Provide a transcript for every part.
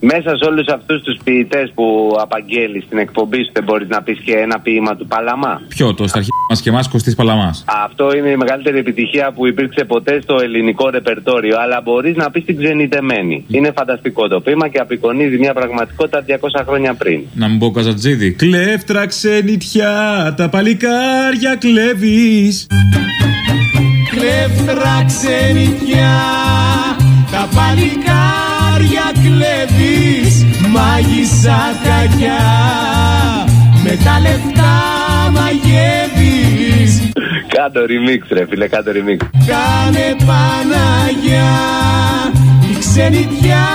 Μέσα σε όλους αυτούς τους ποιητές που απαγγέλει στην εκπομπή σου, δεν μπορείς να πεις και ένα ποίημα του Παλαμά. Ποιο, το στα αρχή μας και εμάς Κωστής Παλαμάς. Αυτό είναι η μεγαλύτερη επιτυχία που υπήρξε ποτέ στο ελληνικό ρεπερτόριο. Αλλά μπορείς να πεις την ξενιτεμένη. Είναι φανταστικό το ποίημα και απεικονίζει μια πραγματικότητα 200 χρόνια πριν. Να μην πω καζατζίδι. Κλέφτρα ξενιτιά, τα παλικάρια κλέβεις. Κλέφτρα ξενιτιά, τα παλικάρια κλέβεις Μάγισσα κακιά, με τα λεφτά μαγεύεις. Κάντο remix, ρε φίλε, κάντο remix. Κάνε Παναγιά, η ξενιτιά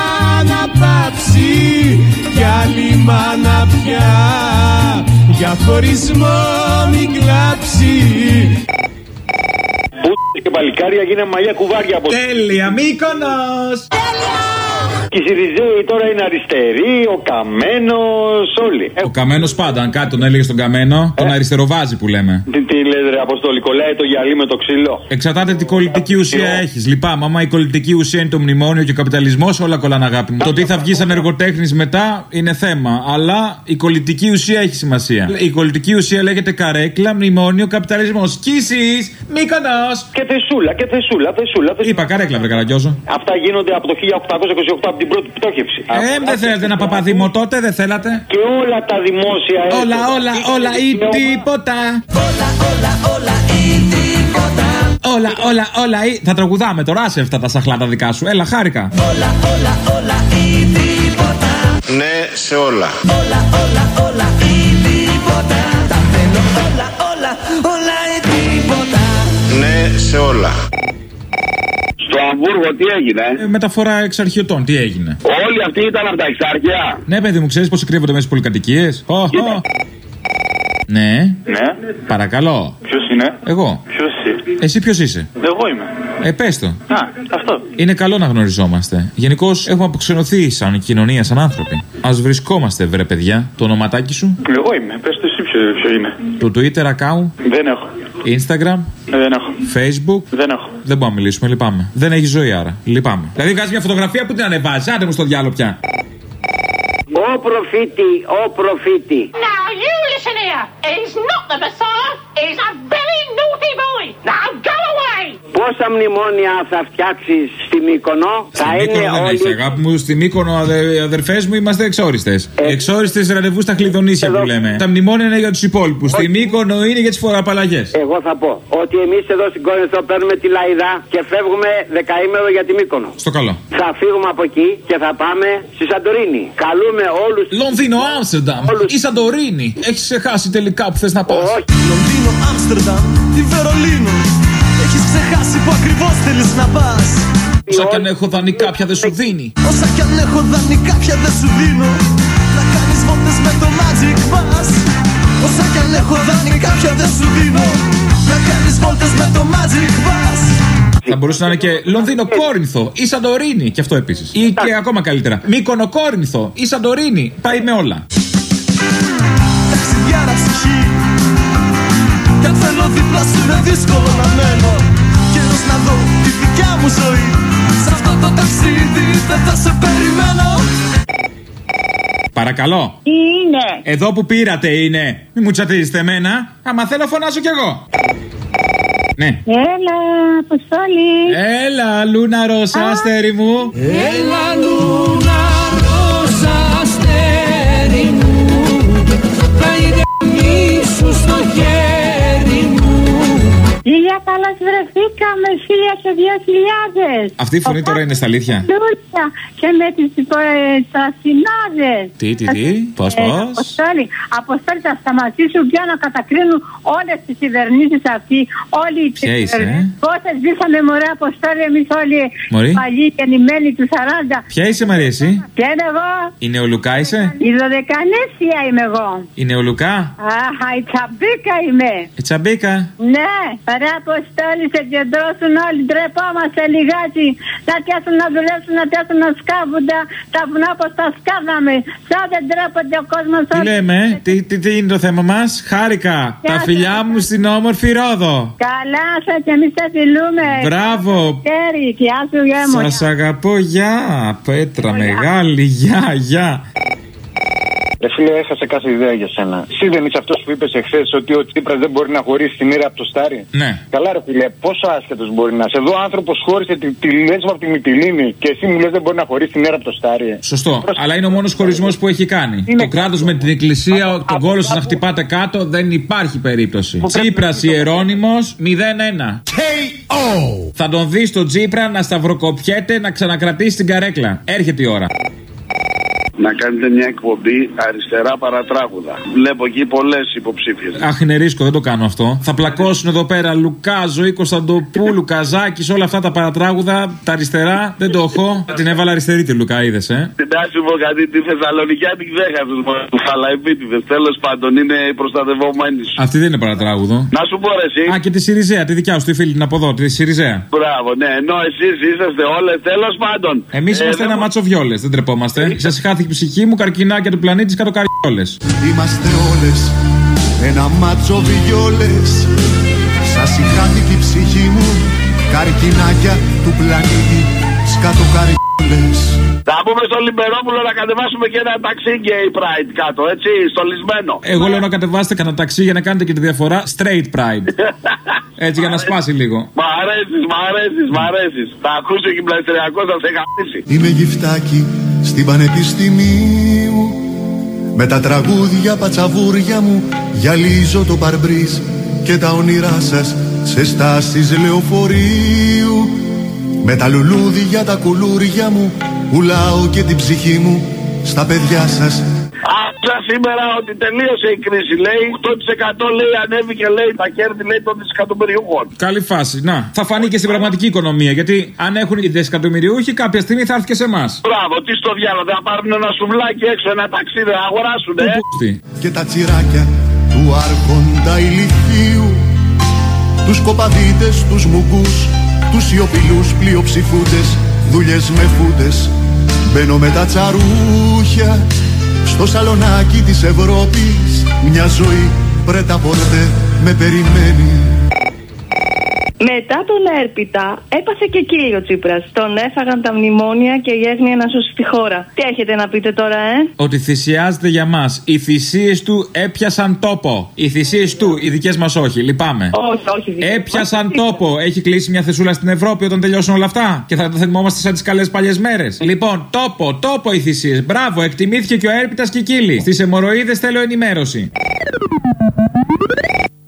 να πάψει Κι άλλη μάνα πια, για χωρισμό μην κλάψει. Πού και παλικάρια γίνε μαλλιά κουβάρια από Τέλεια, Μύκονος! Και οι Σιριζέοι τώρα είναι αριστεροί, ο Καμένος, όλοι. Ο καμένος πάντα, αν κάτι τον έλεγε στον καμένο, τον αριστεροβάζει που λέμε. Τι, τι λες ρε Αποστόλη, κολλάει το γυαλί με το ξύλο; Εξαρτάται τι κολλητική ουσία έχεις. Λυπάμαι, άμα η κολλητική ουσία είναι το μνημόνιο και ο καπιταλισμός, όλα κολλάνε αγάπη μου. Το τι θα βγει σαν εργοτέχνης μετά είναι θέμα. Αλλά η κολλητική ουσία έχει σημασία. Η κολλητική ουσία λέγεται καρέκλα, μνημόνιο, καπιταλισμός. Κύση, Μύκονος! Και θεσούλα, και θεσούλα, θεσούλα. θεσούλα. Είπα καρέκλα, βρε καραγκιόζο. Αυτά γίνονται από το 1828 από την πρώτη πτώχευση. Ε, δεν θέλατε ένα παπαδήμο τότε, δεν θέλατε; Και όλα τα δημόσια Όλα, έσοδα όλα, είναι όλα ή δικαίωμα. τίποτα. Όλα, όλα, όλα ή τίποτα Όλα, όλα, όλα ή. Θα τραγουδάμε τώρα, άσε αυτά τα σαχλάτα δικά σου. Έλα, χάρηκα. Όλα, όλα, όλα ή τίποτα Ναι σε όλα. Όλα, όλα, όλα ή τίποτα Τα θέλω όλα, όλα, όλα ή τίποτα Ναι σε όλα. Στο Αμβούργο τι έγινε; Ε, μεταφορά εξαρχιωτών, τι έγινε; Όλοι αυτοί ήταν από τα εξάρχεια. Ναι, παιδί μου, ξέρεις πώς κρύβονται μέσα στις πολυκατοικίες; Ναι, Ναι, παρακαλώ. ποιος είναι, Εγώ. ποιος εσύ. Εσύ ποιος είσαι; Εγώ είμαι. Ε, πες το. Α, αυτό. Είναι καλό να γνωριζόμαστε. Γενικώς έχουμε αποξενωθεί σαν κοινωνία, σαν άνθρωποι. Α βρισκόμαστε, βρε παιδιά. Το ονοματάκι σου, Εγώ είμαι. Πες το εσύ ποιο, ποιο είναι. το Twitter account, Δεν έχω. Instagram, Ε, δεν έχω. Facebook. Δεν έχω. Δεν μπορούμε να μιλήσουμε, λυπάμαι. Δεν έχει ζωή άρα. Λυπάμαι. Δηλαδή βγάζει μια φωτογραφία που την ανεβάζει. Άντε μου στο διάλογο πια. Ο προφήτη, ο προφήτη. Now you listen here. He's not the Messiah. He's a very naughty boy. Now go away. Πόσα μνημόνια θα φτιάξεις στη Μύκονο, θα Στην είναι Μύκονο δεν έχει, όλοι. αγάπη μου. Στη Μύκονο, αδε, αδερφές μου, είμαστε εξόριστες. Ε, Εξόριστες ραντεβού στα χλειδονίσια εδώ- που λέμε. Τα μνημόνια είναι για τους υπόλοιπους. Στη Μύκονο είναι για τις φοραπαλλαγές. Εγώ θα πω ότι εμείς εδώ στην Κόρινθο παίρνουμε τη Λαϊδά και φεύγουμε δεκαήμερο για τη Μύκονο. Στο καλό. Θα φύγουμε από εκεί και θα πάμε στη Σαντορίνη. Καλούμε όλου. Λονδίνο, Άμστερνταμ Όλους. ή Σαντορίνη. Έχεις ξεχάσει τελικά που θες να πας. Όχι, Λονδίνο, Άμστερνταμ ή Βερολίνο Έχεις ξεχάσει που ακριβώς θέλεις να πας Όσα κι αν έχω δανεί κάποια δεν σου δίνει. Όσα κι αν έχω δάνει κάποια δεν σου δίνω Να κάνεις βόλτες με το Magic Bus Όσα κι αν έχω δάνει κάποια δεν σου δίνω Να κάνεις βόλτες με το Magic Bus Θα μπορούσε να είναι και Λονδίνο Κόρινθο ή Σαντορίνη. Και αυτό επίσης. Ή και ακόμα καλύτερα. Μύκονο Κόρινθο ή Σαντορίνη. Πάει με όλα. Ταξιδιάρα ψυχή Κι αν θέλω δίπλα σου είναι δύσκολο να μένω Καιρός να δω τη δικιά μου ζωή Σ' αυτό το ταξίδι δεν θα σε περιμένω Παρακαλώ. Τι είναι. Εδώ που πήρατε είναι. Μη μου τσατίζετε εμένα. Άμα θέλω φωνάζω κι εγώ. Ναι. Έλα, Αποστόλη. Έλα, Λούνα Ρώσα, αστέρι μου. Έλα Χίλια καλά βρεθήκαμε, χίλια και δύο χιλιάδες. Αυτή η φωνή τώρα είναι στα αλήθεια; Λούλια και με τις ε, τρασινάδες. Τι, τι, τι, πώς, Ε, πώς. Αποστόλη, Αποστόλη θα σταματήσουν πια να κατακρίνουν όλες τις κυβερνήσεις αυτοί. Όλοι οι Ποια είσαι, ε; Πότε ζήσαμε μωρέ Αποστόλη εμείς όλοι Μωρή. παλιοί και νημένοι του 40. Ποια είσαι, Μαρία, εσύ; Και είμαι εγώ. Η Νεολουκά είσαι; Η δωδεκανέσια είμαι εγώ. Η Νεολουκά; Αχα, η τσαμπίκα είμαι. Η Τσαμπίκα; Ναι, παρά από αποστόλη συγκεντρώσουν όλοι. Ντρεπόμαστε λιγάκι να πιάσουν να δουλέψουν, να πιάσουν να σκάβουν τα, τα βουνά όπως τα σκάβαμε. Σαν δεν ντρέπονται ο κόσμος Τι λέμε, ε; τι, τι, τι είναι το θέμα μας, χάρηκα. Τα φιλιά μου στην όμορφη Ρόδο. Καλά σα και εμείς τα φιλούμε. Μπράβο. Χέρι, γεια σου, γεια μου. Σας αγαπώ, γεια. Πέτρα μεγάλη, γεια, γεια. Ρε φίλε, έχασε κάθε ιδέα για σένα. Εσύ δεν είσαι αυτός που είπες εχθές ότι ο Τσίπρας δεν μπορεί να χωρίσει τη μοίρα από το Στάρι; Ναι. Καλά, ρε φίλε, πόσο άσχετος μπορεί να είσαι; Εδώ ο άνθρωπος χώρισε τη, τη Λέσβο από τη Μυτιλίνη και εσύ μου λες δεν μπορεί να χωρίσει τη μοίρα από το Στάρι. Σωστό. Αλλά είναι ο μόνος χωρισμός που έχει κάνει. Το κράτος με την εκκλησία, τον κόλο σας να χτυπάτε κάτω, δεν υπάρχει περίπτωση. Τσίπρας Ιερόνιμο 0-1. Θα τον δεις στον Τσίπρα να σταυροκοπιέται να ξανακρατήσει την καρέκλα. Έρχεται η ώρα. Να κάνετε μια εκπομπή αριστερά παρατράγουδα. Βλέπω εκεί πολλές υποψήφιες. Αχ, είναι ρίσκο, δεν το κάνω αυτό. Θα πλακώσουν εδώ πέρα Λουκά, Ζωή Κωνσταντοπούλου, Καζάκης, όλα αυτά τα παρατράγουδα, τα αριστερά. Δεν το έχω. Την έβαλα αριστερή τη Λουκά, είδες, ε; Την τάση μου κάτι τη Θεσσαλονίκη την ξέχασες του Φαλαϊπίτιδε. Τέλος πάντων είναι οι προστατευόμενοι σου. Αυτή δεν είναι παρατράγουδο. Να σου πω ρε, εσύ. Α, και τη Σιριζέα, τη δικιά σου, τη φίλη την από εδώ, τη Σιριζέα. Μπράβο, ναι, ενώ εσείς είσαστε όλες τέλος πάντων. Εμείς Ε, είμαστε δεν ένα μου- μάτσο βιόλε, δεν τρεπόμαστε. Σας χάθηκε η ψυχή μου, καρκινάκια του πλανήτη κάτω καριόλες. Είμαστε όλες ένα μάτσο βιόλες Σας χάθηκε η ψυχή μου Καρκινάκια του πλανήτη Σκάτω καριόλες Θα πούμε στο Λιμπερόπουλο να κατεβάσουμε και ένα ταξί gay pride κάτω, έτσι, στολισμένο. Εγώ λέω να κατεβάσετε κανένα ταξί για να κάνετε και τη διαφορά straight pride. Έτσι για να σπάσει λίγο. Μ' αρέσεις, μ' αρέσεις, μ' αρέσεις. Θα ακούσει ο γυμναστηριακό να σε γαμίσει. Είμαι γυφτάκι στην πανεπιστημίου Με τα τραγούδια πατσαβούρια μου Γυαλίζω το παρμπρίζ Και τα όνειρά σας σε στάσεις λεωφορείου. Με τα λουλούδια τα κουλούρια μου Πουλάω και την ψυχή μου Στα παιδιά σας Άκουσα σήμερα ότι τελείωσε η κρίση. Λέει 8% λέει ανέβηκε λέει τα κέρδη λέει των δισεκατομμυριούχων. Καλή φάση. Να, θα φανεί και στην πραγματική οικονομία. Γιατί αν έχουν οι δισεκατομμυριούχοι, κάποια στιγμή θα έρθει και σε εμάς. Μπράβο, τι στο διάλογο, θα πάρουν ένα σουβλάκι έξω, ένα ταξίδι να αγοράσουν, ε. και τα τσιράκια του άρχοντα ηλικίου Τους κοπαδίτες, τους μουγκούς, τους σιωπηλούς πλειοψηφούντες Δουλειές με φούντες, μπαίνω με τα τσαρούχια Στο σαλονάκι της Ευρώπης, μια ζωή πρέτα πορτέ με περιμένεις Μετά τον Έρπιτα έπαθε και κύλιο Τσίπρας. Τον έφαγαν τα μνημόνια και η έγνοια να σώσει τη χώρα. Τι έχετε να πείτε τώρα, ε; Ότι θυσιάζεται για μας. Οι θυσίες του έπιασαν τόπο. Οι θυσίες του, οι δικές μας όχι. Λυπάμαι. Όχι, όχι. δικές Έπιασαν μας. τόπο. Έχει κλείσει μια θεσούλα στην Ευρώπη όταν τελειώσουν όλα αυτά. Και θα τα θυμόμαστε σαν τις καλές παλιές μέρες. Λοιπόν, τόπο, τόπο οι θυσίες. Μπράβο, εκτιμήθηκε και ο έρπιτα και η κύλη. Στις αιμορροίδε θέλω ενημέρωση.